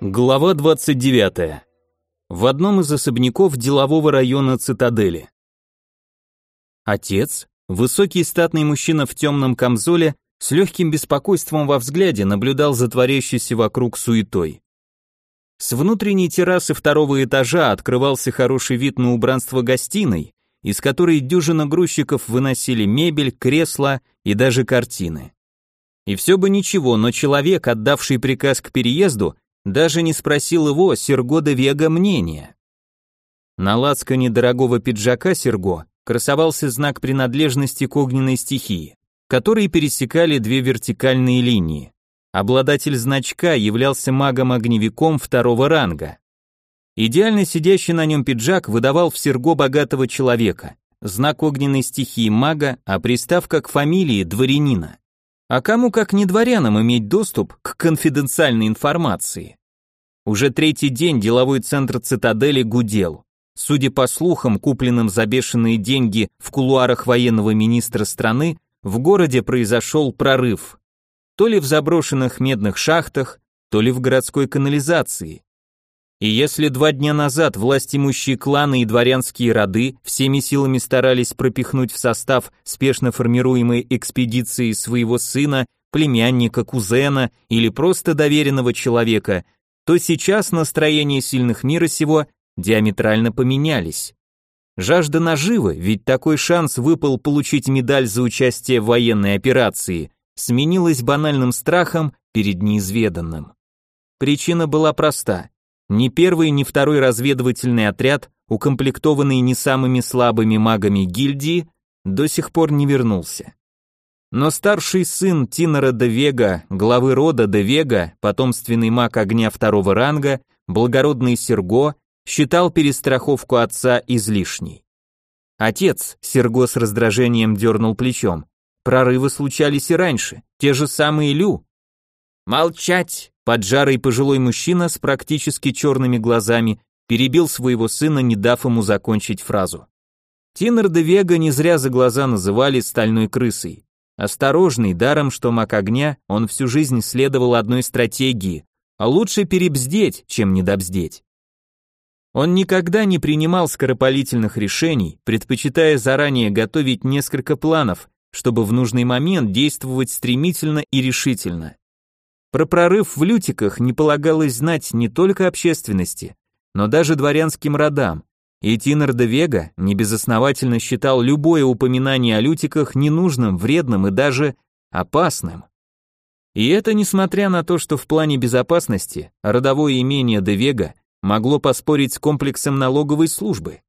Глава 29. В одном из особняков делового района Цитадели. Отец, высокий статный мужчина в темном камзоле, с легким беспокойством во взгляде наблюдал за творящейся вокруг суетой. С внутренней террасы второго этажа открывался хороший вид на убранство гостиной, из которой дюжина грузчиков выносили мебель, кресла и даже картины. И все бы ничего, но человек, отдавший приказ к переезду, даже не спросил его, Серго де Вега, мнения. На лацкане дорогого пиджака Серго красовался знак принадлежности к огненной стихии, которые пересекали две вертикальные линии. Обладатель значка являлся магом-огневиком второго ранга. Идеально сидящий на нем пиджак выдавал в Серго богатого человека, знак огненной стихии мага, а приставка к фамилии дворянина. А кому как не дворянам иметь доступ к конфиденциальной информации? Уже третий день деловой центр цитадели гудел. Судя по слухам, купленным за бешеные деньги в кулуарах военного министра страны, в городе произошел прорыв. То ли в заброшенных медных шахтах, то ли в городской канализации. И если два дня назад власть имущие кланы и дворянские роды всеми силами старались пропихнуть в состав спешно формируемой экспедиции своего сына, племянника, кузена или просто доверенного человека, то сейчас настроения сильных мира сего диаметрально поменялись. Жажда наживы, ведь такой шанс выпал получить медаль за участие в военной операции, сменилась банальным страхом перед неизведанным. Причина была проста. Ни первый, ни второй разведывательный отряд, укомплектованный не самыми слабыми магами гильдии, до сих пор не вернулся. Но старший сын Тинора де Вега, главы рода де Вега, потомственный маг огня второго ранга, благородный Серго, считал перестраховку отца излишней. Отец, Серго с раздражением дернул плечом, прорывы случались и раньше, те же самые Лю. Молчать! Поджарый пожилой мужчина с практически черными глазами перебил своего сына, не дав ему закончить фразу. Тинор де Вега не зря за глаза называли стальной крысой. Осторожный, даром что маг огня, он всю жизнь следовал одной стратегии, а лучше перебздеть, чем недобздеть. Он никогда не принимал скоропалительных решений, предпочитая заранее готовить несколько планов, чтобы в нужный момент действовать стремительно и решительно. Про прорыв в лютиках не полагалось знать не только общественности, но даже дворянским родам, и Тинер де Вега небезосновательно считал любое упоминание о лютиках ненужным, вредным и даже опасным. И это несмотря на то, что в плане безопасности родовое имение де Вега могло поспорить с комплексом налоговой службы.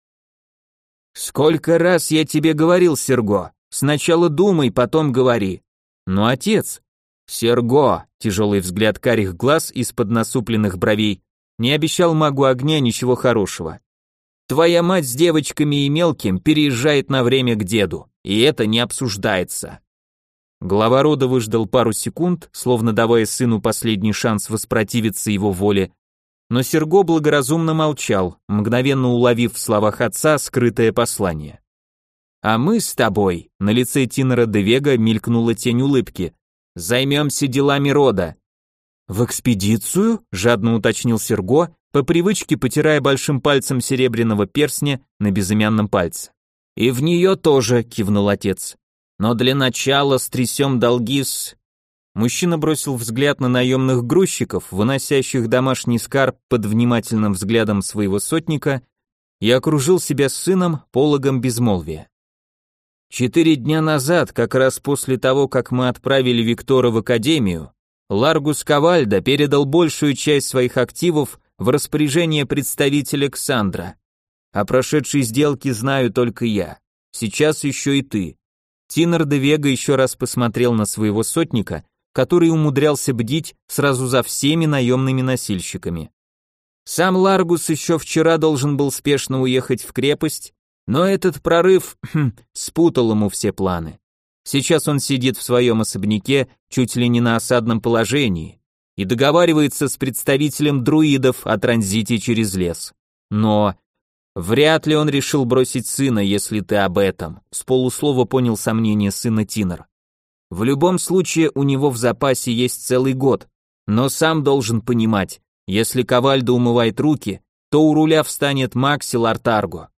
«Сколько раз я тебе говорил, Серго, сначала думай, потом говори». «Но отец...» «Серго!» — тяжелый взгляд карих глаз из-под насупленных бровей не обещал магу огня ничего хорошего. Твоя мать с девочками и мелким переезжает на время к деду, и это не обсуждается. Глава рода выждал пару секунд, словно давая сыну последний шанс воспротивиться его воле, но Серго благоразумно молчал, мгновенно уловив в словах отца скрытое послание. «А мы с тобой», — на лице Тинера де Вега мелькнула тень улыбки, «займемся делами рода». «В экспедицию?» — жадно уточнил Серго, по привычке потирая большим пальцем серебряного перстня на безымянном пальце. «И в нее тоже», — кивнул отец. «Но для начала стрясем долги с...» Мужчина бросил взгляд на наемных грузчиков, выносящих домашний скарб под внимательным взглядом своего сотника, и окружил себя сыном пологом безмолвия. Четыре дня назад, как раз после того, как мы отправили Виктора в академию, Ларгус Кавальда передал большую часть своих активов в распоряжение представителя Ксандра. О прошедшей сделке знаю только я. Сейчас еще и ты. Тинер де Вега еще раз посмотрел на своего сотника, который умудрялся бдить сразу за всеми наемными носильщиками. Сам Ларгус еще вчера должен был спешно уехать в крепость, Но этот прорыв хм, спутал ему все планы. Сейчас он сидит в своем особняке, чуть ли не на осадном положении, и договаривается с представителем друидов о транзите через лес. Но вряд ли он решил бросить сына, если ты об этом. С полуслова понял сомнение сына Тинер. В любом случае у него в запасе есть целый год, но сам должен понимать, если Ковальда умывает руки, то у руля встанет Макси Лартарго.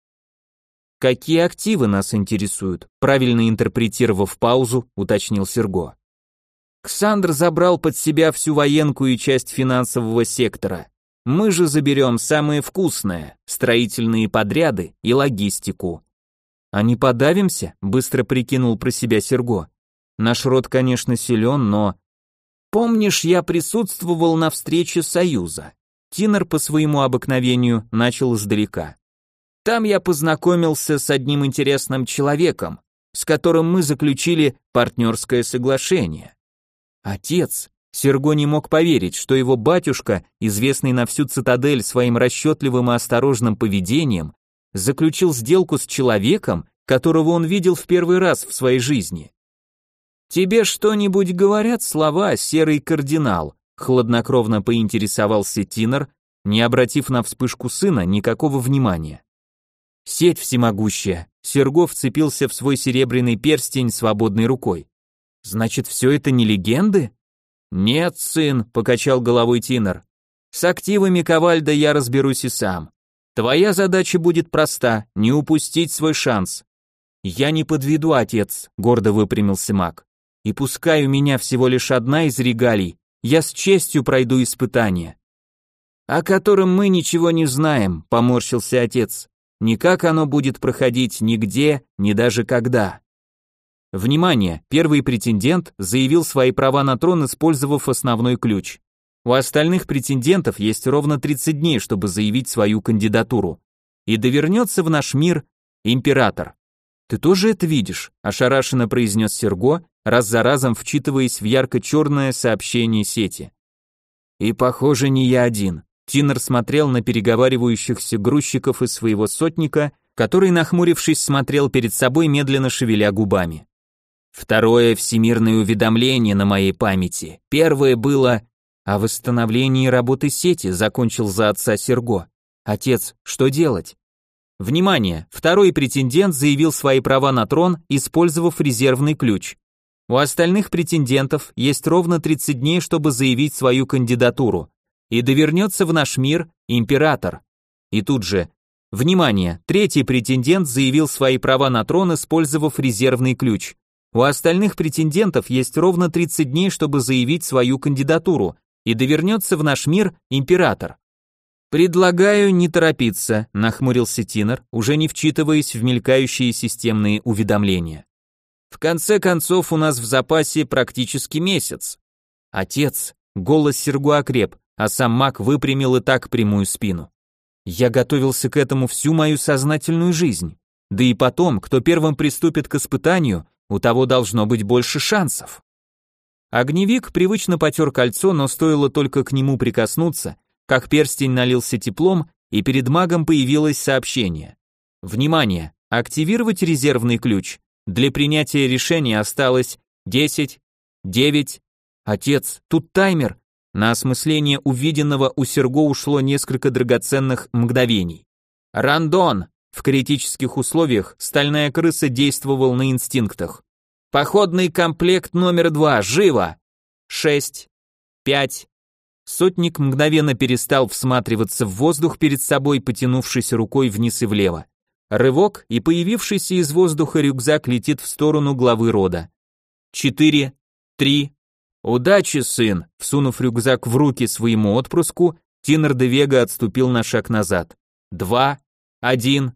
Какие активы нас интересуют? Правильно интерпретировав паузу, уточнил Серго. Ксандр забрал под себя всю военку и часть финансового сектора. Мы же заберем самое вкусное строительные подряды и логистику. А не подавимся? Быстро прикинул про себя Серго. Наш род, конечно, силен, но... Помнишь, я присутствовал на встрече Союза? Тинер по своему обыкновению начал издалека. Там я познакомился с одним интересным человеком, с которым мы заключили партнерское соглашение. Отец, Серго не мог поверить, что его батюшка, известный на всю цитадель своим расчетливым и осторожным поведением, заключил сделку с человеком, которого он видел в первый раз в своей жизни. «Тебе что-нибудь говорят слова, серый кардинал?» хладнокровно поинтересовался Тинер, не обратив на вспышку сына никакого внимания. Сеть всемогущая. Сергов вцепился в свой серебряный перстень свободной рукой. Значит, все это не легенды? Нет, сын, покачал головой Тинер. С активами Ковальда я разберусь и сам. Твоя задача будет проста не упустить свой шанс. Я не подведу, отец, гордо выпрямился маг. И пускай у меня всего лишь одна из регалий, я с честью пройду испытание. О котором мы ничего не знаем, поморщился отец. Ни как оно будет проходить, нигде, ни даже когда. Внимание, первый претендент заявил свои права на трон, использовав основной ключ. У остальных претендентов есть ровно 30 дней, чтобы заявить свою кандидатуру. И довернется в наш мир император. Ты тоже это видишь? ошарашенно произнес Серго, раз за разом вчитываясь в ярко-черное сообщение сети. И похоже, не я один. Тинер смотрел на переговаривающихся грузчиков из своего сотника, который, нахмурившись, смотрел перед собой, медленно шевеля губами. Второе всемирное уведомление на моей памяти. Первое было о восстановлении работы сети, закончил за отца Серго. Отец, что делать? Внимание! Второй претендент заявил свои права на трон, использовав резервный ключ. У остальных претендентов есть ровно 30 дней, чтобы заявить свою кандидатуру и довернется в наш мир император. И тут же, внимание, третий претендент заявил свои права на трон, использовав резервный ключ. У остальных претендентов есть ровно 30 дней, чтобы заявить свою кандидатуру, и довернется в наш мир император. Предлагаю не торопиться, нахмурился Тинер, уже не вчитываясь в мелькающие системные уведомления. В конце концов, у нас в запасе практически месяц. Отец, голос Сергу окреп, а сам маг выпрямил и так прямую спину. Я готовился к этому всю мою сознательную жизнь. Да и потом, кто первым приступит к испытанию, у того должно быть больше шансов. Огневик привычно потер кольцо, но стоило только к нему прикоснуться, как перстень налился теплом, и перед магом появилось сообщение. Внимание! Активировать резервный ключ. Для принятия решения осталось 10, 9. Отец, тут таймер. На осмысление увиденного у Серго ушло несколько драгоценных мгновений. Рандон! В критических условиях стальная крыса действовал на инстинктах. Походный комплект номер два, живо! Шесть, пять. Сотник мгновенно перестал всматриваться в воздух перед собой, потянувшись рукой вниз и влево. Рывок, и появившийся из воздуха рюкзак летит в сторону главы рода. Четыре, три, «Удачи, сын!» Всунув рюкзак в руки своему отпрыску, Тинер де Вега отступил на шаг назад. «Два, один...»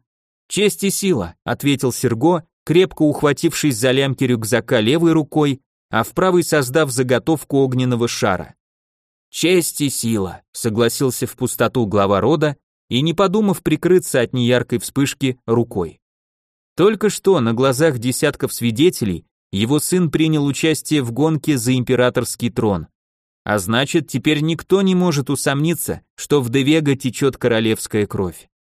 «Честь и сила», — ответил Серго, крепко ухватившись за лямки рюкзака левой рукой, а в правой создав заготовку огненного шара. «Честь и сила», — согласился в пустоту глава рода и, не подумав прикрыться от неяркой вспышки, рукой. Только что на глазах десятков свидетелей его сын принял участие в гонке за императорский трон. А значит, теперь никто не может усомниться, что в Девега течет королевская кровь.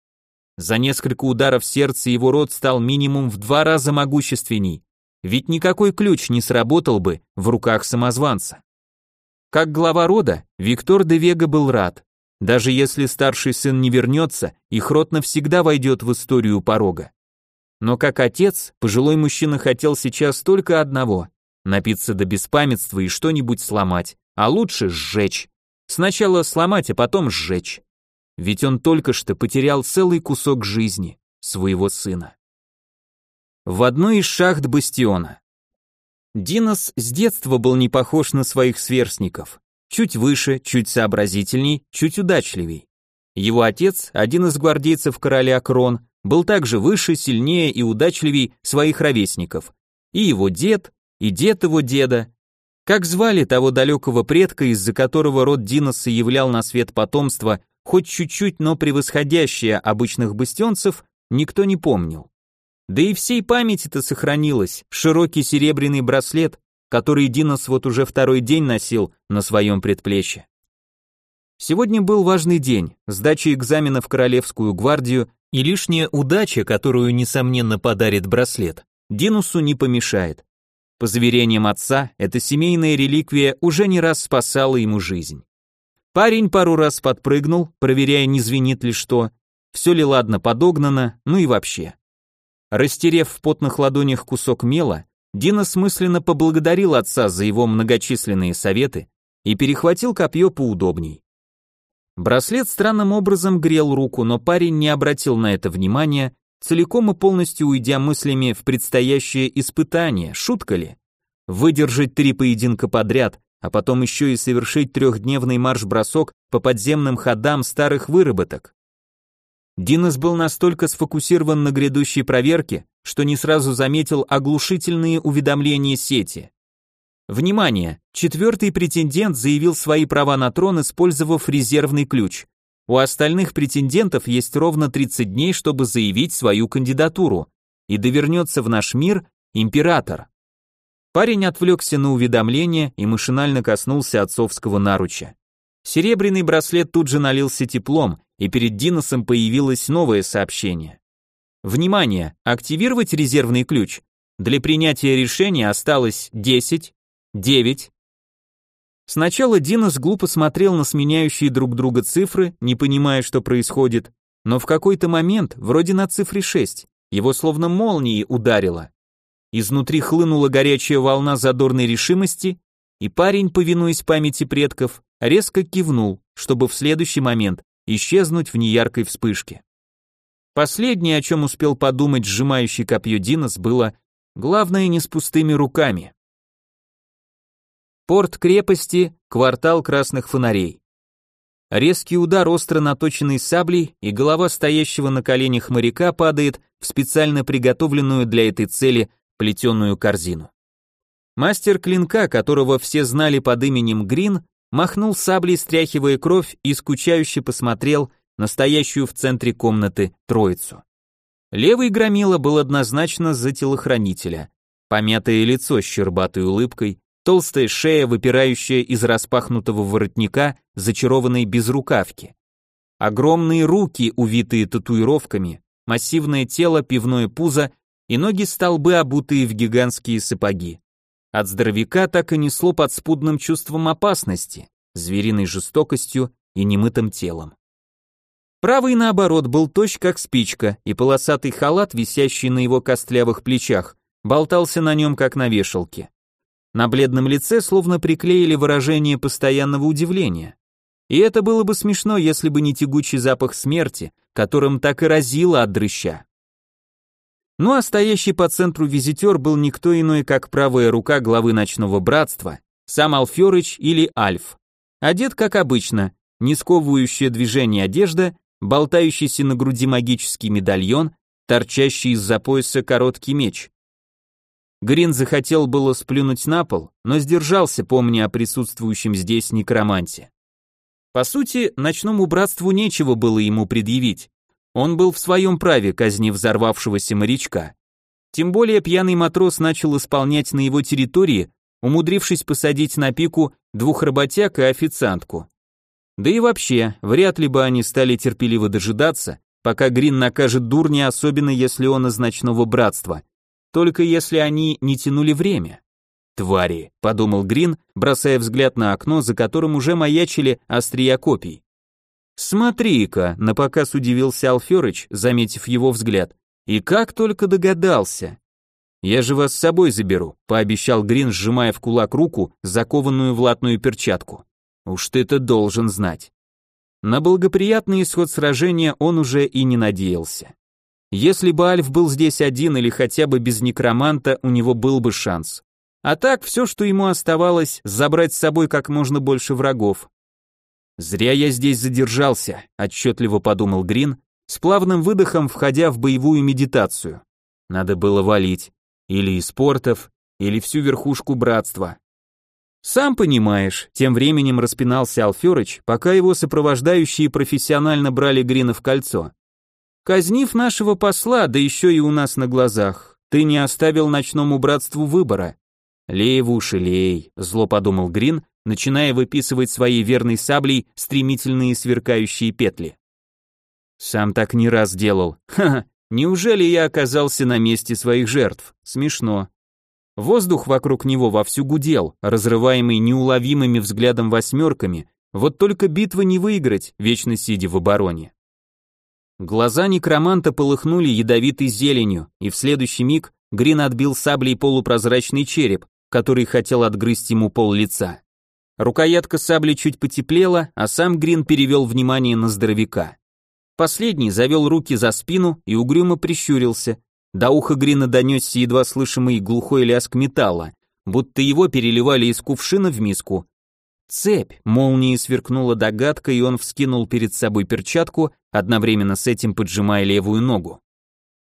За несколько ударов сердца его род стал минимум в два раза могущественней, ведь никакой ключ не сработал бы в руках самозванца. Как глава рода, Виктор де Вега был рад. Даже если старший сын не вернется, их род навсегда войдет в историю порога. Но как отец, пожилой мужчина хотел сейчас только одного – напиться до беспамятства и что-нибудь сломать, а лучше сжечь. Сначала сломать, а потом сжечь. Ведь он только что потерял целый кусок жизни своего сына. В одной из шахт бастиона. Динос с детства был не похож на своих сверстников. Чуть выше, чуть сообразительней, чуть удачливей. Его отец, один из гвардейцев короля Крон, был также выше, сильнее и удачливей своих ровесников. И его дед, и дед его деда. Как звали того далекого предка, из-за которого род Диноса являл на свет потомство, хоть чуть-чуть, но превосходящее обычных бастионцев, никто не помнил. Да и всей памяти-то сохранилось широкий серебряный браслет, который Динос вот уже второй день носил на своем предплечье. Сегодня был важный день, сдача экзамена в Королевскую гвардию и лишняя удача, которую, несомненно, подарит браслет, Динусу не помешает. По заверениям отца, эта семейная реликвия уже не раз спасала ему жизнь. Парень пару раз подпрыгнул, проверяя, не звенит ли что, все ли ладно подогнано, ну и вообще. Растерев в потных ладонях кусок мела, Дина смысленно поблагодарил отца за его многочисленные советы и перехватил копье поудобней. Браслет странным образом грел руку, но парень не обратил на это внимания, целиком и полностью уйдя мыслями в предстоящее испытание, шутка ли? Выдержать три поединка подряд, а потом еще и совершить трехдневный марш-бросок по подземным ходам старых выработок. Динос был настолько сфокусирован на грядущей проверке, что не сразу заметил оглушительные уведомления сети. Внимание! Четвертый претендент заявил свои права на трон, использовав резервный ключ. У остальных претендентов есть ровно 30 дней, чтобы заявить свою кандидатуру. И довернется в наш мир император. Парень отвлекся на уведомление и машинально коснулся отцовского наруча. Серебряный браслет тут же налился теплом, и перед Диносом появилось новое сообщение. Внимание! Активировать резервный ключ. Для принятия решения осталось 10, 9. Сначала Динос глупо смотрел на сменяющие друг друга цифры, не понимая, что происходит, но в какой-то момент, вроде на цифре 6, его словно молнией ударило. Изнутри хлынула горячая волна задорной решимости, и парень, повинуясь памяти предков, резко кивнул, чтобы в следующий момент исчезнуть в неяркой вспышке. Последнее, о чем успел подумать сжимающий копье Динос, было «главное не с пустыми руками». Порт крепости, квартал красных фонарей. Резкий удар остро наточенной саблей, и голова стоящего на коленях моряка падает в специально приготовленную для этой цели плетеную корзину. Мастер клинка, которого все знали под именем Грин, махнул саблей, стряхивая кровь, и скучающе посмотрел на стоящую в центре комнаты троицу. Левый громила был однозначно за телохранителя. Помятое лицо с щербатой улыбкой, толстая шея, выпирающая из распахнутого воротника, зачарованной безрукавки. Огромные руки, увитые татуировками, массивное тело, пивное пузо и ноги-столбы, обутые в гигантские сапоги. От здоровяка так и несло подспудным чувством опасности, звериной жестокостью и немытым телом. Правый, наоборот, был точь как спичка, и полосатый халат, висящий на его костлявых плечах, болтался на нем как на вешалке. На бледном лице словно приклеили выражение постоянного удивления. И это было бы смешно, если бы не тягучий запах смерти, которым так и разило от дрыща. Ну а стоящий по центру визитер был никто иной, как правая рука главы ночного братства, сам Алферыч или Альф. Одет как обычно, не сковывающее движение одежда, болтающийся на груди магический медальон, торчащий из-за пояса короткий меч. Грин захотел было сплюнуть на пол, но сдержался, помня о присутствующем здесь некроманте. По сути, ночному братству нечего было ему предъявить. Он был в своем праве, казнив взорвавшегося морячка. Тем более пьяный матрос начал исполнять на его территории, умудрившись посадить на пику двух работяг и официантку. Да и вообще, вряд ли бы они стали терпеливо дожидаться, пока Грин накажет дурня, особенно если он из ночного братства. Только если они не тянули время. «Твари», — подумал Грин, бросая взгляд на окно, за которым уже маячили острия копий. «Смотри-ка», — напоказ удивился Алферыч, заметив его взгляд. «И как только догадался». «Я же вас с собой заберу», — пообещал Грин, сжимая в кулак руку, закованную в латную перчатку. «Уж ты-то должен знать». На благоприятный исход сражения он уже и не надеялся. Если бы Альф был здесь один или хотя бы без некроманта, у него был бы шанс. А так, все, что ему оставалось, забрать с собой как можно больше врагов. «Зря я здесь задержался», — отчетливо подумал Грин, с плавным выдохом входя в боевую медитацию. Надо было валить. Или из портов, или всю верхушку братства. Сам понимаешь, тем временем распинался Алферыч, пока его сопровождающие профессионально брали Грина в кольцо. Казнив нашего посла, да еще и у нас на глазах, ты не оставил ночному братству выбора. «Лей в уши, лей», — зло подумал Грин, начиная выписывать своей верной саблей стремительные сверкающие петли. Сам так не раз делал. Ха-ха, неужели я оказался на месте своих жертв? Смешно. Воздух вокруг него вовсю гудел, разрываемый неуловимыми взглядом восьмерками, вот только битва не выиграть, вечно сидя в обороне. Глаза некроманта полыхнули ядовитой зеленью, и в следующий миг Грин отбил саблей полупрозрачный череп, который хотел отгрызть ему пол лица. Рукоятка сабли чуть потеплела, а сам Грин перевел внимание на здоровяка. Последний завел руки за спину и угрюмо прищурился. До уха Грина донесся едва слышимый глухой лязг металла, будто его переливали из кувшина в миску. Цепь, молнией сверкнула догадка, и он вскинул перед собой перчатку, одновременно с этим поджимая левую ногу.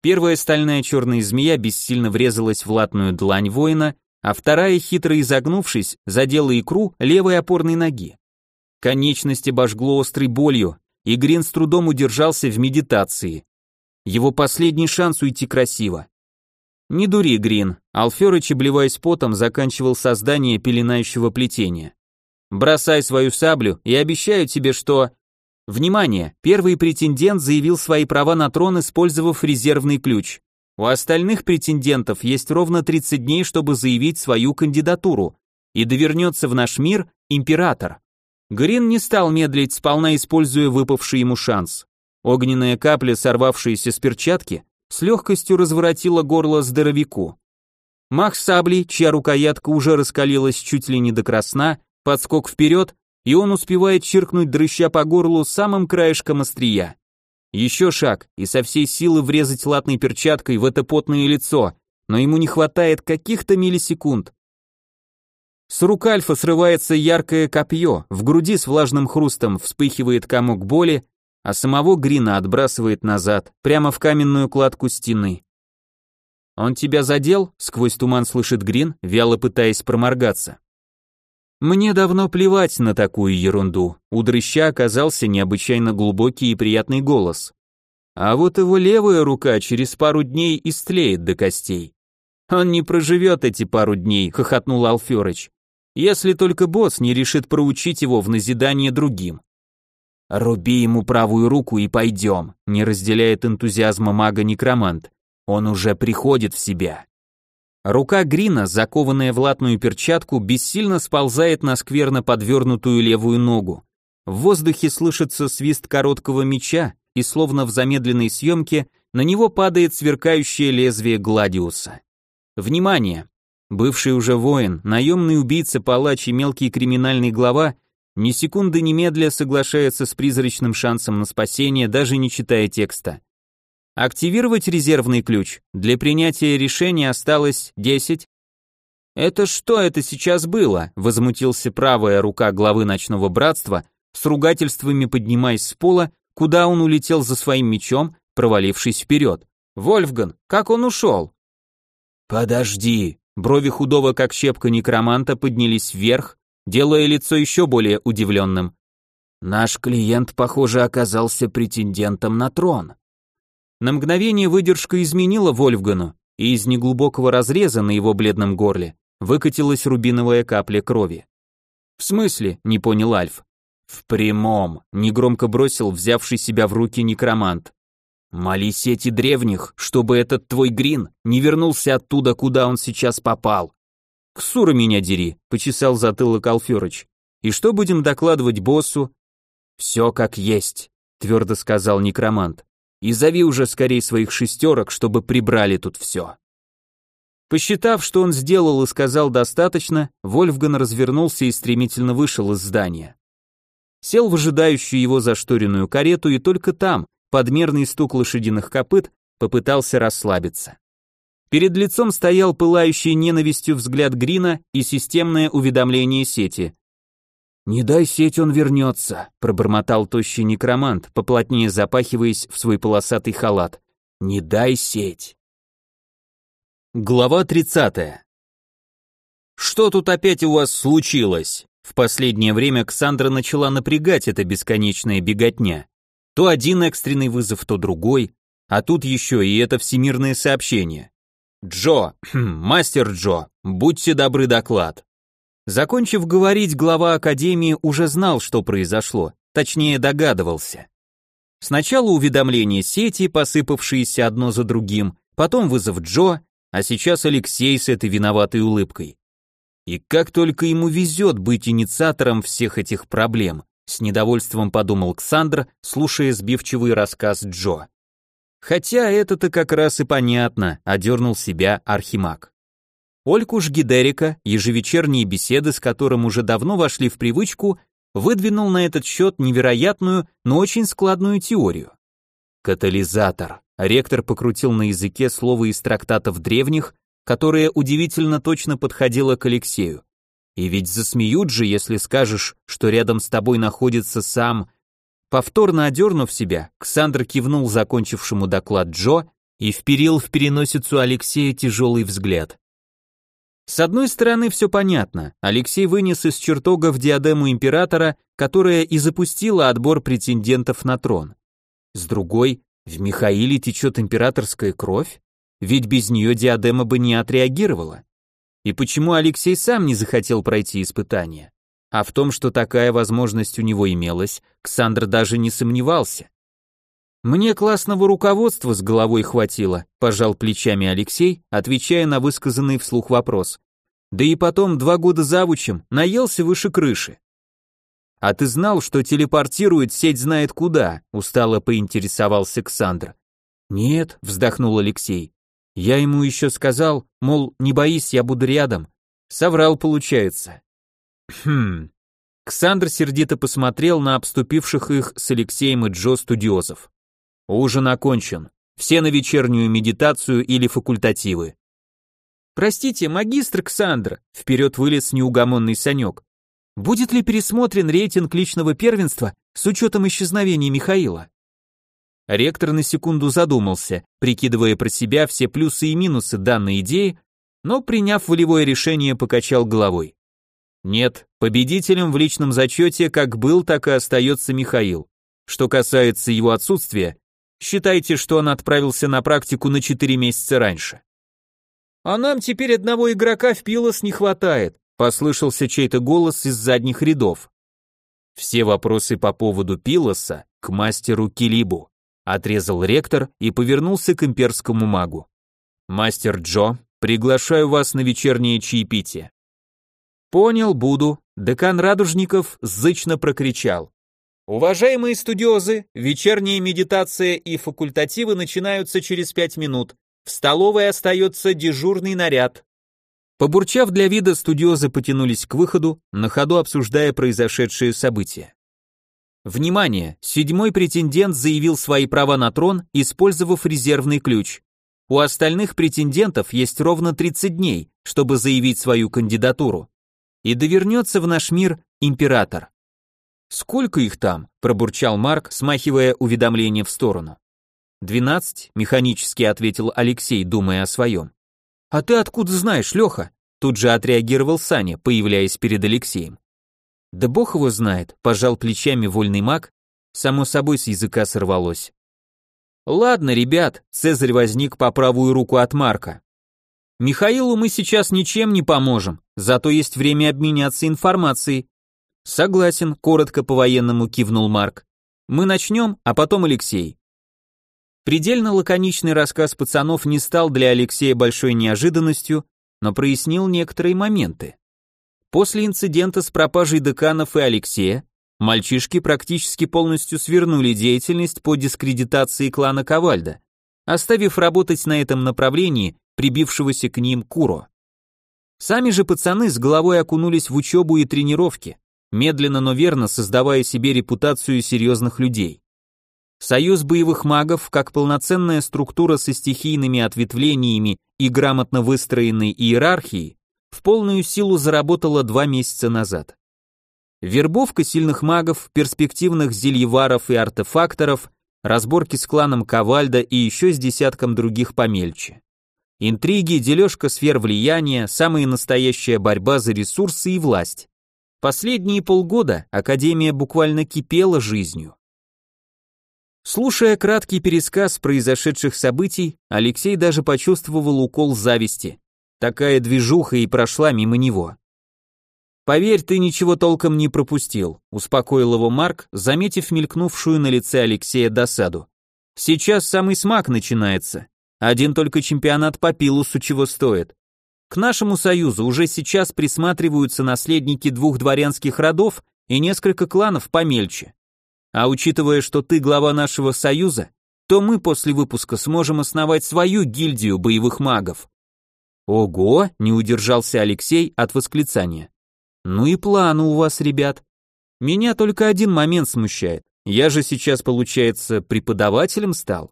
Первая стальная черная змея бессильно врезалась в латную длань воина, а вторая, хитро изогнувшись, задела икру левой опорной ноги. Конечность обожгло острой болью, и Грин с трудом удержался в медитации. Его последний шанс уйти красиво. Не дури, Грин. Алферыч, обливаясь потом, заканчивал создание пеленающего плетения. Бросай свою саблю и обещаю тебе, что... Внимание! Первый претендент заявил свои права на трон, использовав резервный ключ. У остальных претендентов есть ровно 30 дней, чтобы заявить свою кандидатуру, и довернется в наш мир император. Грин не стал медлить, сполна используя выпавший ему шанс. Огненная капля, сорвавшаяся с перчатки, с легкостью разворотила горло здоровяку. Мах сабли, чья рукоятка уже раскалилась чуть ли не до красна, подскок вперед, и он успевает чиркнуть дрыща по горлу самым краешком острия. Еще шаг, и со всей силы врезать латной перчаткой в это потное лицо, но ему не хватает каких-то миллисекунд. С рук Альфа срывается яркое копье, в груди с влажным хрустом вспыхивает комок боли, а самого Грина отбрасывает назад, прямо в каменную кладку стены. «Он тебя задел?» — сквозь туман слышит Грин, вяло пытаясь проморгаться. Мне давно плевать на такую ерунду. У дрыща оказался необычайно глубокий и приятный голос. А вот его левая рука через пару дней истлеет до костей. Он не проживет эти пару дней, хохотнул Алферыч. Если только босс не решит проучить его в назидание другим. Руби ему правую руку и пойдем, не разделяет энтузиазма мага-некромант. Он уже приходит в себя. Рука Грина, закованная в латную перчатку, бессильно сползает на скверно подвернутую левую ногу. В воздухе слышится свист короткого меча, и словно в замедленной съемке на него падает сверкающее лезвие Гладиуса. Внимание! Бывший уже воин, наемный убийца, палач и мелкий криминальный глава ни секунды немедля соглашается с призрачным шансом на спасение, даже не читая текста. Активировать резервный ключ. Для принятия решения осталось 10. Это что это сейчас было? Возмутился правая рука главы ночного братства, с ругательствами поднимаясь с пола, куда он улетел за своим мечом, провалившись вперед. Вольфган, как он ушел? Подожди. Брови худого, как щепка некроманта, поднялись вверх, делая лицо еще более удивленным. Наш клиент, похоже, оказался претендентом на трон. На мгновение выдержка изменила Вольфгану, и из неглубокого разреза на его бледном горле выкатилась рубиновая капля крови. «В смысле?» — не понял Альф. «В прямом», — негромко бросил взявший себя в руки некромант. Моли сети древних, чтобы этот твой Грин не вернулся оттуда, куда он сейчас попал. Ксура меня дери, почесал затылок Алферыч. И что будем докладывать боссу? Все как есть, твердо сказал некромант. И зови уже скорее своих шестерок, чтобы прибрали тут все. Посчитав, что он сделал и сказал достаточно, Вольфган развернулся и стремительно вышел из здания. Сел в ожидающую его зашторенную карету и только там, подмерный стук лошадиных копыт, попытался расслабиться. Перед лицом стоял пылающий ненавистью взгляд Грина и системное уведомление сети. «Не дай сеть, он вернется», — пробормотал тощий некромант, поплотнее запахиваясь в свой полосатый халат. «Не дай сеть». Глава 30. «Что тут опять у вас случилось?» В последнее время Ксандра начала напрягать эта бесконечная беготня. То один экстренный вызов, то другой, а тут еще и это всемирное сообщение. «Джо, мастер Джо, будьте добры доклад». Закончив говорить, глава Академии уже знал, что произошло, точнее догадывался. Сначала уведомления сети, посыпавшиеся одно за другим, потом вызов Джо, а сейчас Алексей с этой виноватой улыбкой. И как только ему везет быть инициатором всех этих проблем, с недовольством подумал Ксандр, слушая сбивчивый рассказ Джо. Хотя это-то как раз и понятно, одернул себя Архимаг. Олькуш Гидерика, ежевечерние беседы с которым уже давно вошли в привычку, выдвинул на этот счет невероятную, но очень складную теорию. Катализатор. Ректор покрутил на языке слово из трактатов древних, которое удивительно точно подходило к Алексею. И ведь засмеют же, если скажешь, что рядом с тобой находится сам... Повторно одернув себя, Ксандр кивнул закончившему доклад Джо и вперил в переносицу Алексея тяжелый взгляд. С одной стороны, все понятно. Алексей вынес из чертога в диадему императора, которая и запустила отбор претендентов на трон. С другой, в Михаиле течет императорская кровь, ведь без нее диадема бы не отреагировала. И почему Алексей сам не захотел пройти испытание? А в том, что такая возможность у него имелась, Ксандр даже не сомневался. Мне классного руководства с головой хватило, пожал плечами Алексей, отвечая на высказанный вслух вопрос. Да и потом два года завучем, наелся выше крыши. А ты знал, что телепортирует сеть знает куда? устало поинтересовался Ксандр. Нет, вздохнул Алексей. Я ему еще сказал, мол, не боись, я буду рядом. Соврал, получается. Хм. Ксандр сердито посмотрел на обступивших их с Алексеем и Джо студиозов. Ужин окончен. Все на вечернюю медитацию или факультативы. Простите, магистр Ксандр, вперед вылез неугомонный Санек. Будет ли пересмотрен рейтинг личного первенства с учетом исчезновения Михаила? Ректор на секунду задумался, прикидывая про себя все плюсы и минусы данной идеи, но, приняв волевое решение, покачал головой. Нет, победителем в личном зачете как был, так и остается Михаил. Что касается его отсутствия, считайте, что он отправился на практику на 4 месяца раньше. А нам теперь одного игрока в Пилос не хватает, послышался чей-то голос из задних рядов. Все вопросы по поводу Пилоса к мастеру Килибу отрезал ректор и повернулся к имперскому магу. Мастер Джо, приглашаю вас на вечернее чаепитие. Понял, буду. Декан Радужников зычно прокричал. Уважаемые студиозы, вечерняя медитация и факультативы начинаются через пять минут. В столовой остается дежурный наряд. Побурчав для вида, студиозы потянулись к выходу, на ходу обсуждая произошедшее событие. Внимание! Седьмой претендент заявил свои права на трон, использовав резервный ключ. У остальных претендентов есть ровно 30 дней, чтобы заявить свою кандидатуру. И довернется в наш мир император. Сколько их там? пробурчал Марк, смахивая уведомление в сторону. «Двенадцать», — механически ответил Алексей, думая о своем. «А ты откуда знаешь, Леха?» Тут же отреагировал Саня, появляясь перед Алексеем. Да бог его знает, пожал плечами вольный маг, само собой с языка сорвалось. Ладно, ребят, Цезарь возник по правую руку от Марка. Михаилу мы сейчас ничем не поможем, зато есть время обменяться информацией. Согласен, коротко по-военному кивнул Марк. Мы начнем, а потом Алексей. Предельно лаконичный рассказ пацанов не стал для Алексея большой неожиданностью, но прояснил некоторые моменты. После инцидента с пропажей деканов и Алексея, мальчишки практически полностью свернули деятельность по дискредитации клана Ковальда, оставив работать на этом направлении прибившегося к ним Куро. Сами же пацаны с головой окунулись в учебу и тренировки, медленно, но верно создавая себе репутацию серьезных людей. Союз боевых магов, как полноценная структура со стихийными ответвлениями и грамотно выстроенной иерархией, в полную силу заработала два месяца назад. Вербовка сильных магов, перспективных зельеваров и артефакторов, разборки с кланом Ковальда и еще с десятком других помельче. Интриги, дележка сфер влияния, самая настоящая борьба за ресурсы и власть. Последние полгода Академия буквально кипела жизнью. Слушая краткий пересказ произошедших событий, Алексей даже почувствовал укол зависти. Такая движуха и прошла мимо него. «Поверь, ты ничего толком не пропустил», — успокоил его Марк, заметив мелькнувшую на лице Алексея досаду. «Сейчас самый смак начинается. Один только чемпионат по пилусу чего стоит. К нашему союзу уже сейчас присматриваются наследники двух дворянских родов и несколько кланов помельче. А учитывая, что ты глава нашего союза, то мы после выпуска сможем основать свою гильдию боевых магов. Ого, не удержался Алексей от восклицания. Ну и планы у вас, ребят. Меня только один момент смущает. Я же сейчас, получается, преподавателем стал.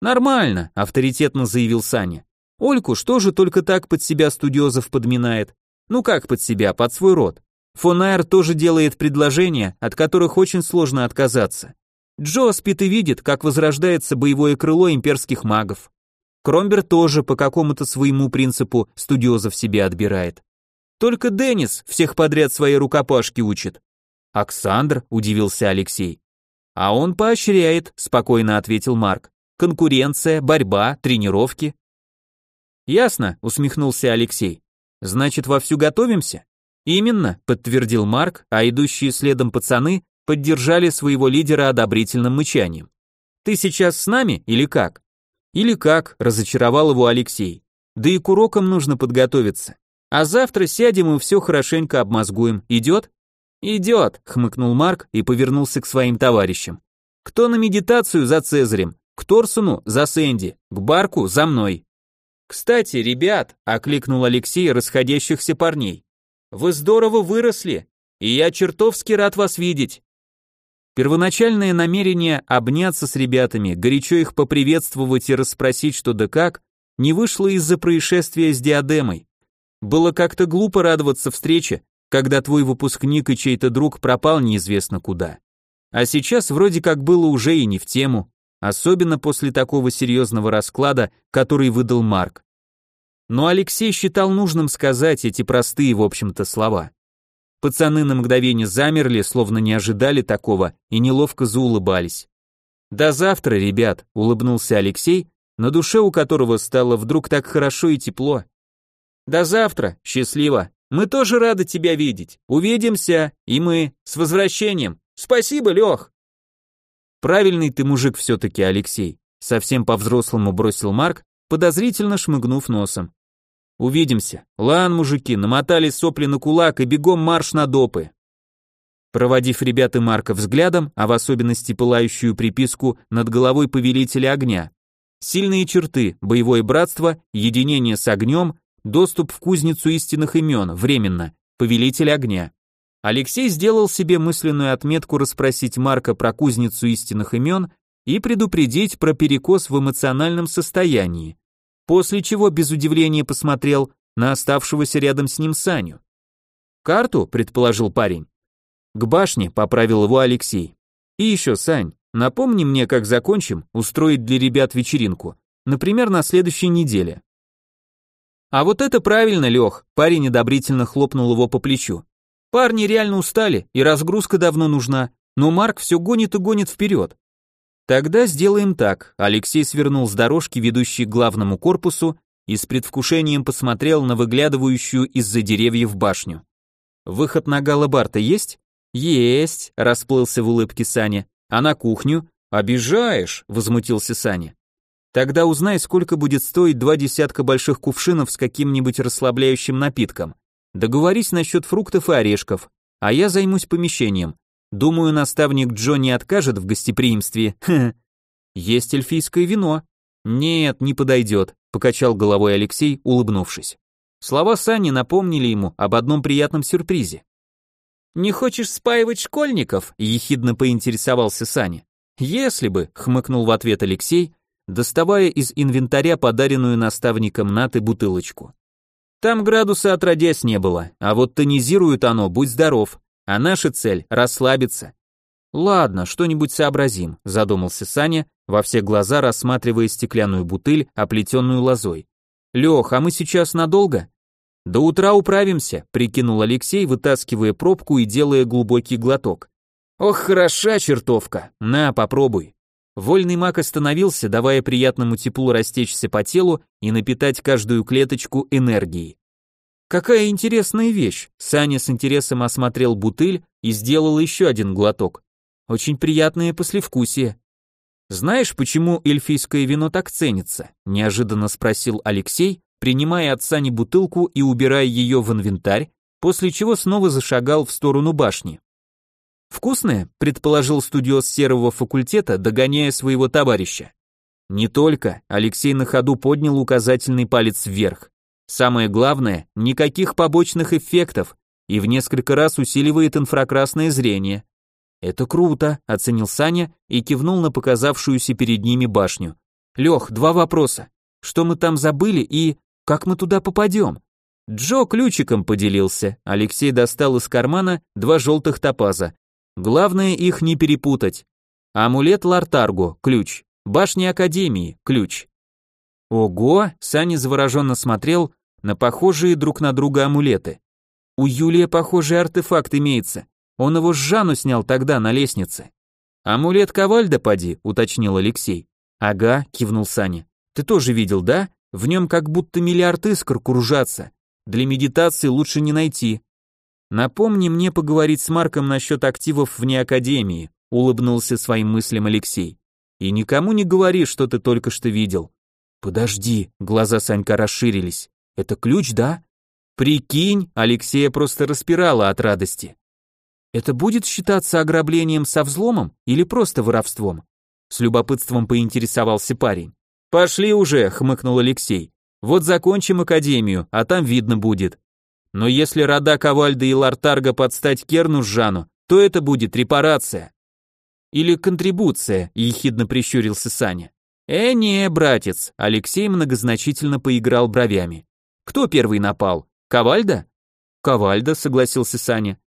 Нормально, авторитетно заявил Саня. Ольку что же только так под себя студиозов подминает? Ну как под себя, под свой род? Фонайр тоже делает предложения, от которых очень сложно отказаться. Джо спит и видит, как возрождается боевое крыло имперских магов. Кромбер тоже по какому-то своему принципу студиозов себе отбирает. Только Деннис всех подряд свои рукопашки учит. Оксандр, удивился Алексей. А он поощряет, спокойно ответил Марк. Конкуренция, борьба, тренировки. Ясно, усмехнулся Алексей. Значит, вовсю готовимся? Именно, подтвердил Марк, а идущие следом пацаны поддержали своего лидера одобрительным мычанием. Ты сейчас с нами или как? Или как, разочаровал его Алексей. Да и к урокам нужно подготовиться. А завтра сядем и все хорошенько обмозгуем. Идет? Идет, хмыкнул Марк и повернулся к своим товарищам. Кто на медитацию за Цезарем, к Торсуну за Сэнди, к Барку за мной. Кстати, ребят, окликнул Алексей расходящихся парней. Вы здорово выросли, и я чертовски рад вас видеть. Первоначальное намерение обняться с ребятами, горячо их поприветствовать и расспросить что да как, не вышло из-за происшествия с диадемой. Было как-то глупо радоваться встрече, когда твой выпускник и чей-то друг пропал неизвестно куда. А сейчас вроде как было уже и не в тему, особенно после такого серьезного расклада, который выдал Марк. Но Алексей считал нужным сказать эти простые, в общем-то, слова. Пацаны на мгновение замерли, словно не ожидали такого, и неловко заулыбались. «До завтра, ребят», — улыбнулся Алексей, на душе у которого стало вдруг так хорошо и тепло. «До завтра, счастливо. Мы тоже рады тебя видеть. Увидимся, и мы. С возвращением. Спасибо, Лех!» «Правильный ты мужик все-таки, Алексей», — совсем по-взрослому бросил Марк, подозрительно шмыгнув носом. Увидимся. Лан, мужики, намотали сопли на кулак и бегом марш на допы. Проводив ребят и Марка взглядом, а в особенности пылающую приписку над головой повелителя огня. Сильные черты, боевое братство, единение с огнем, доступ в кузницу истинных имен, временно, повелитель огня. Алексей сделал себе мысленную отметку расспросить Марка про кузницу истинных имен и предупредить про перекос в эмоциональном состоянии после чего без удивления посмотрел на оставшегося рядом с ним Саню. «Карту?» — предположил парень. «К башне», — поправил его Алексей. «И еще, Сань, напомни мне, как закончим, устроить для ребят вечеринку, например, на следующей неделе». «А вот это правильно, Лех», — парень одобрительно хлопнул его по плечу. «Парни реально устали, и разгрузка давно нужна, но Марк все гонит и гонит вперед. Тогда сделаем так. Алексей свернул с дорожки, ведущей к главному корпусу, и с предвкушением посмотрел на выглядывающую из-за деревьев башню. Выход на галабарта есть? Есть, расплылся в улыбке Саня. А на кухню? Обижаешь, возмутился Саня. Тогда узнай, сколько будет стоить два десятка больших кувшинов с каким-нибудь расслабляющим напитком. Договорись насчет фруктов и орешков, а я займусь помещением. Думаю, наставник Джо не откажет в гостеприимстве. Есть эльфийское вино. Нет, не подойдет, покачал головой Алексей, улыбнувшись. Слова Сани напомнили ему об одном приятном сюрпризе. «Не хочешь спаивать школьников?» – ехидно поинтересовался Саня. «Если бы», – хмыкнул в ответ Алексей, доставая из инвентаря подаренную наставником Наты бутылочку. «Там градуса отродясь не было, а вот тонизирует оно, будь здоров, а наша цель – расслабиться». «Ладно, что-нибудь сообразим», – задумался Саня, во все глаза рассматривая стеклянную бутыль, оплетенную лозой. «Лех, а мы сейчас надолго?» «До утра управимся», — прикинул Алексей, вытаскивая пробку и делая глубокий глоток. «Ох, хороша чертовка! На, попробуй!» Вольный маг остановился, давая приятному теплу растечься по телу и напитать каждую клеточку энергией. Какая интересная вещь. Саня с интересом осмотрел бутыль и сделал еще один глоток. Очень приятное послевкусие. Знаешь, почему эльфийское вино так ценится? неожиданно спросил Алексей, принимая от Сани бутылку и убирая ее в инвентарь, после чего снова зашагал в сторону башни. «Вкусное?» – предположил студиоз серого факультета, догоняя своего товарища. «Не только», – Алексей на ходу поднял указательный палец вверх. «Самое главное, никаких побочных эффектов, и в несколько раз усиливает инфракрасное зрение». «Это круто», – оценил Саня и кивнул на показавшуюся перед ними башню. «Лех, два вопроса. Что мы там забыли и...» Как мы туда попадем? Джо ключиком поделился. Алексей достал из кармана два желтых топаза. Главное их не перепутать. Амулет Лартарго, ключ. Башня Академии, ключ. Ого, Саня завороженно смотрел на похожие друг на друга амулеты. У Юлия похожий артефакт имеется. Он его с Жанну снял тогда на лестнице. Амулет Ковальда поди, уточнил Алексей. Ага, кивнул Саня. Ты тоже видел, да? В нем как будто миллиард искр кружатся. Для медитации лучше не найти. Напомни мне поговорить с Марком насчет активов вне Академии, улыбнулся своим мыслям Алексей. И никому не говори, что ты только что видел. Подожди, глаза Санька расширились. Это ключ, да? Прикинь, Алексея просто распирала от радости. Это будет считаться ограблением со взломом или просто воровством? С любопытством поинтересовался парень. «Пошли уже», — хмыкнул Алексей. «Вот закончим академию, а там видно будет. Но если рода Ковальда и Лартарга подстать Керну с Жану, то это будет репарация». «Или контрибуция», — ехидно прищурился Саня. «Э, не, братец», — Алексей многозначительно поиграл бровями. «Кто первый напал? Ковальда?» «Ковальда», — согласился Саня.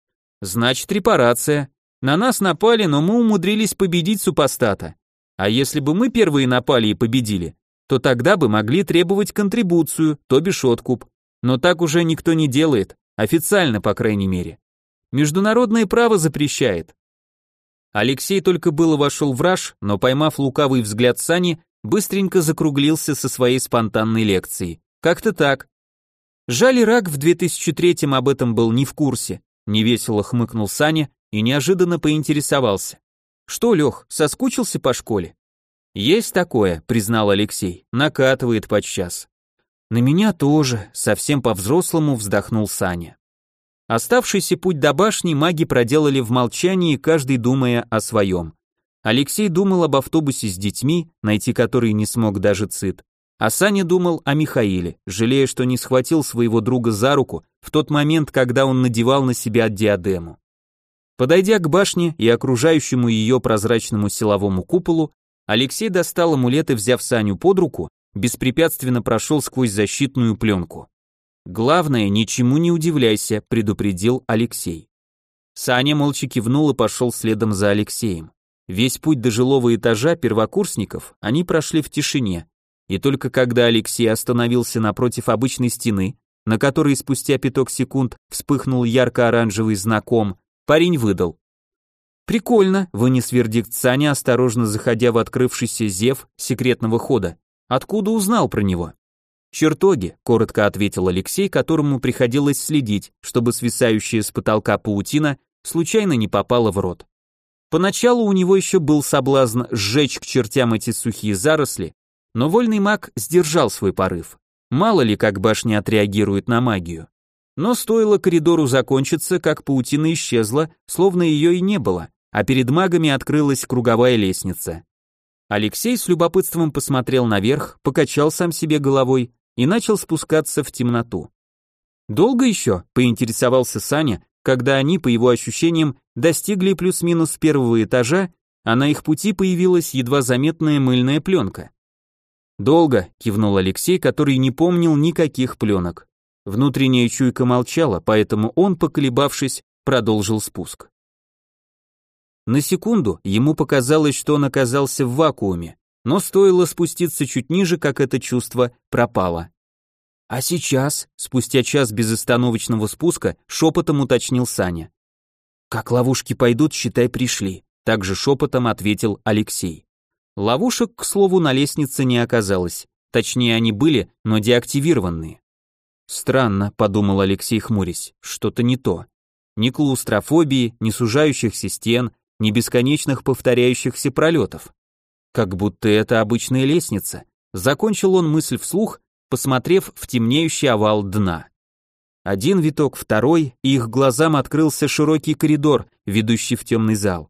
«Значит, репарация. На нас напали, но мы умудрились победить супостата. А если бы мы первые напали и победили, то тогда бы могли требовать контрибуцию, то бишь откуп. Но так уже никто не делает, официально, по крайней мере. Международное право запрещает. Алексей только было вошел в раж, но поймав лукавый взгляд Сани, быстренько закруглился со своей спонтанной лекцией. Как-то так. Жаль, Ирак в 2003-м об этом был не в курсе. Невесело хмыкнул Саня и неожиданно поинтересовался. Что, Лех, соскучился по школе? Есть такое, признал Алексей, накатывает подчас. На меня тоже, совсем по-взрослому вздохнул Саня. Оставшийся путь до башни маги проделали в молчании, каждый думая о своем. Алексей думал об автобусе с детьми, найти который не смог даже Цит. А Саня думал о Михаиле, жалея, что не схватил своего друга за руку в тот момент, когда он надевал на себя диадему. Подойдя к башне и окружающему ее прозрачному силовому куполу, Алексей достал амулет и, взяв Саню под руку, беспрепятственно прошел сквозь защитную пленку. «Главное, ничему не удивляйся», — предупредил Алексей. Саня молча кивнул и пошел следом за Алексеем. Весь путь до жилого этажа первокурсников они прошли в тишине, и только когда Алексей остановился напротив обычной стены, на которой спустя пяток секунд вспыхнул ярко-оранжевый знаком, Парень выдал. «Прикольно», — вынес вердикт Саня, осторожно заходя в открывшийся зев секретного хода. «Откуда узнал про него?» «Чертоги», — коротко ответил Алексей, которому приходилось следить, чтобы свисающая с потолка паутина случайно не попала в рот. Поначалу у него еще был соблазн сжечь к чертям эти сухие заросли, но вольный маг сдержал свой порыв. Мало ли, как башня отреагирует на магию. Но стоило коридору закончиться, как паутина исчезла, словно ее и не было, а перед магами открылась круговая лестница. Алексей с любопытством посмотрел наверх, покачал сам себе головой и начал спускаться в темноту. «Долго еще?» — поинтересовался Саня, когда они, по его ощущениям, достигли плюс-минус первого этажа, а на их пути появилась едва заметная мыльная пленка. «Долго», — кивнул Алексей, который не помнил никаких пленок. Внутренняя чуйка молчала, поэтому он, поколебавшись, продолжил спуск. На секунду ему показалось, что он оказался в вакууме, но стоило спуститься чуть ниже, как это чувство пропало. А сейчас, спустя час безостановочного спуска, шепотом уточнил Саня. Как ловушки пойдут, считай, пришли, также шепотом ответил Алексей. Ловушек, к слову, на лестнице не оказалось. Точнее, они были, но деактивированные. Странно, подумал Алексей хмурясь, что-то не то. Ни клаустрофобии, ни сужающихся стен, ни бесконечных повторяющихся пролетов. Как будто это обычная лестница. Закончил он мысль вслух, посмотрев в темнеющий овал дна. Один виток, второй, и их глазам открылся широкий коридор, ведущий в темный зал.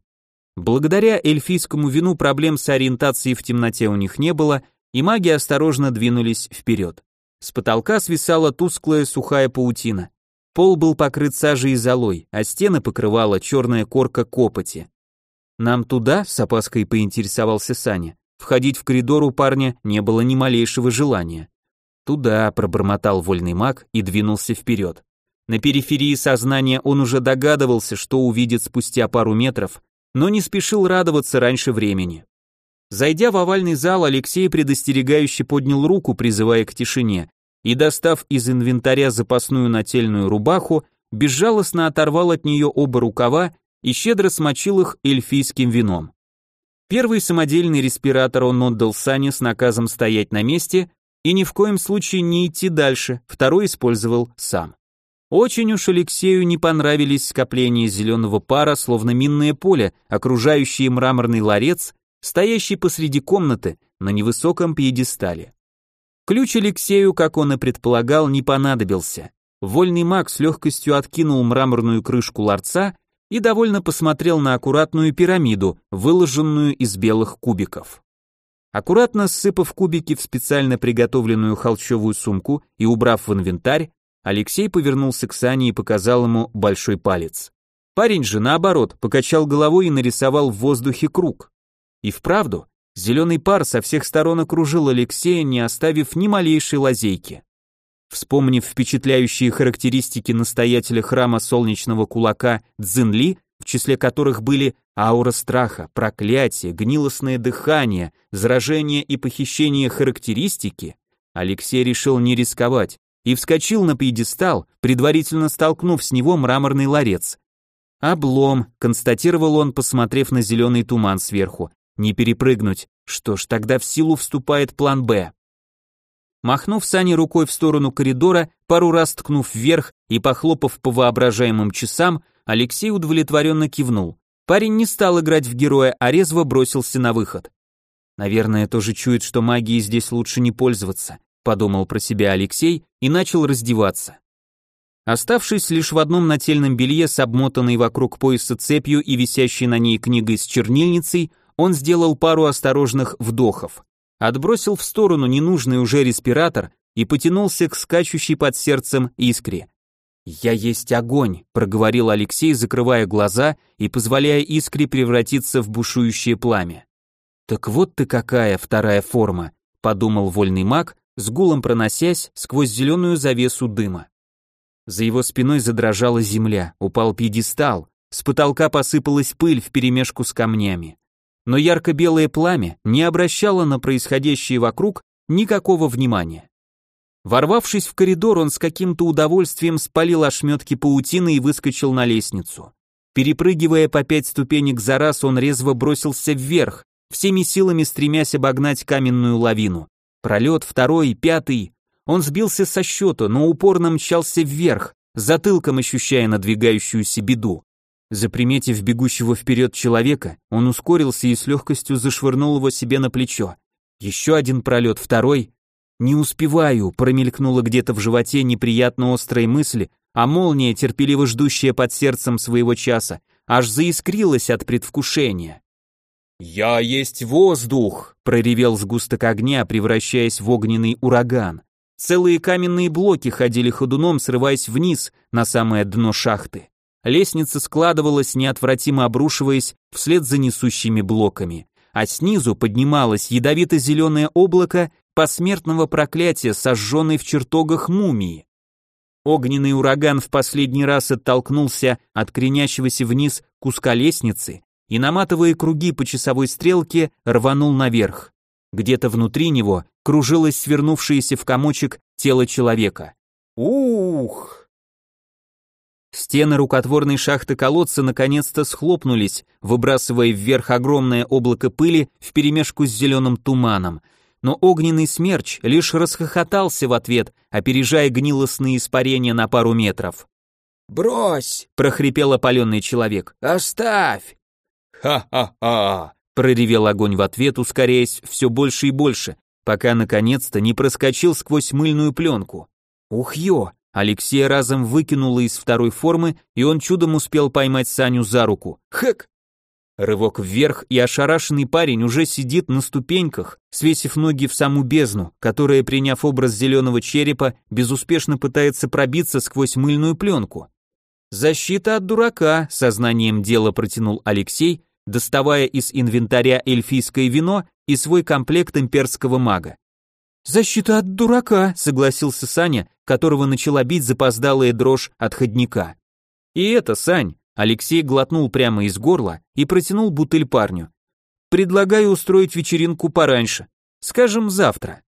Благодаря эльфийскому вину проблем с ориентацией в темноте у них не было, и маги осторожно двинулись вперед. С потолка свисала тусклая сухая паутина. Пол был покрыт сажей и золой, а стены покрывала черная корка копоти. «Нам туда?» — с опаской поинтересовался Саня. Входить в коридор у парня не было ни малейшего желания. «Туда», — пробормотал вольный маг и двинулся вперед. На периферии сознания он уже догадывался, что увидит спустя пару метров, но не спешил радоваться раньше времени. Зайдя в овальный зал, Алексей предостерегающе поднял руку, призывая к тишине, и, достав из инвентаря запасную нательную рубаху, безжалостно оторвал от нее оба рукава и щедро смочил их эльфийским вином. Первый самодельный респиратор он отдал Сане с наказом стоять на месте и ни в коем случае не идти дальше, второй использовал сам. Очень уж Алексею не понравились скопления зеленого пара, словно минное поле, окружающие мраморный ларец, стоящий посреди комнаты на невысоком пьедестале. Ключ Алексею, как он и предполагал, не понадобился. Вольный маг с легкостью откинул мраморную крышку ларца и довольно посмотрел на аккуратную пирамиду, выложенную из белых кубиков. Аккуратно ссыпав кубики в специально приготовленную холщовую сумку и убрав в инвентарь, Алексей повернулся к Сане и показал ему большой палец. Парень же, наоборот, покачал головой и нарисовал в воздухе круг. И вправду, зеленый пар со всех сторон окружил Алексея, не оставив ни малейшей лазейки. Вспомнив впечатляющие характеристики настоятеля храма солнечного кулака Цзинли, в числе которых были аура страха, проклятие, гнилостное дыхание, заражение и похищение характеристики, Алексей решил не рисковать и вскочил на пьедестал, предварительно столкнув с него мраморный ларец. «Облом», — констатировал он, посмотрев на зеленый туман сверху. «Не перепрыгнуть. Что ж, тогда в силу вступает план «Б». Махнув Сани рукой в сторону коридора, пару раз ткнув вверх и похлопав по воображаемым часам, Алексей удовлетворенно кивнул. Парень не стал играть в героя, а резво бросился на выход. Наверное, тоже чует, что магией здесь лучше не пользоваться, подумал про себя Алексей и начал раздеваться. Оставшись лишь в одном нательном белье с обмотанной вокруг пояса цепью и висящей на ней книгой с чернильницей, он сделал пару осторожных вдохов, отбросил в сторону ненужный уже респиратор и потянулся к скачущей под сердцем искре. «Я есть огонь», — проговорил Алексей, закрывая глаза и позволяя искре превратиться в бушующее пламя. «Так вот ты какая вторая форма», — подумал вольный маг, с гулом проносясь сквозь зеленую завесу дыма. За его спиной задрожала земля, упал пьедестал, с потолка посыпалась пыль вперемешку с камнями. Но ярко-белое пламя не обращало на происходящее вокруг никакого внимания. Ворвавшись в коридор, он с каким-то удовольствием спалил ошметки паутины и выскочил на лестницу. Перепрыгивая по пять ступенек за раз, он резво бросился вверх, всеми силами стремясь обогнать каменную лавину. Пролет второй, пятый. Он сбился со счета, но упорно мчался вверх, затылком ощущая надвигающуюся беду. Заприметив бегущего вперед человека, он ускорился и с легкостью зашвырнул его себе на плечо. Еще один пролет, второй. «Не успеваю», промелькнула где-то в животе неприятно острой мысли, а молния, терпеливо ждущая под сердцем своего часа, аж заискрилась от предвкушения. «Я есть воздух!» — проревел сгусток огня, превращаясь в огненный ураган. Целые каменные блоки ходили ходуном, срываясь вниз на самое дно шахты. Лестница складывалась, неотвратимо обрушиваясь вслед за несущими блоками, а снизу поднималось ядовито-зеленое облако посмертного проклятия, сожженной в чертогах мумии. Огненный ураган в последний раз оттолкнулся от кренящегося вниз куска лестницы и, наматывая круги по часовой стрелке, рванул наверх. Где-то внутри него кружилось свернувшееся в комочек тело человека. Ух! Стены рукотворной шахты колодца наконец-то схлопнулись, выбрасывая вверх огромное облако пыли вперемешку с зеленым туманом, но огненный смерч лишь расхохотался в ответ, опережая гнилостные испарения на пару метров. «Брось!» — прохрипел опаленный человек. «Оставь!» «Ха-ха-ха!» — проревел огонь в ответ, ускоряясь все больше и больше, пока наконец-то не проскочил сквозь мыльную пленку. «Ух ё!» Алексея разом выкинуло из второй формы, и он чудом успел поймать Саню за руку. «Хэк!» Рывок вверх, и ошарашенный парень уже сидит на ступеньках, свесив ноги в саму бездну, которая, приняв образ зеленого черепа, безуспешно пытается пробиться сквозь мыльную пленку. «Защита от дурака», — сознанием дела протянул Алексей, доставая из инвентаря эльфийское вино и свой комплект имперского мага. «Защита от дурака», — согласился Саня, которого начала бить запоздалая дрожь отходника. «И это, Сань», — Алексей глотнул прямо из горла и протянул бутыль парню. «Предлагаю устроить вечеринку пораньше, скажем, завтра».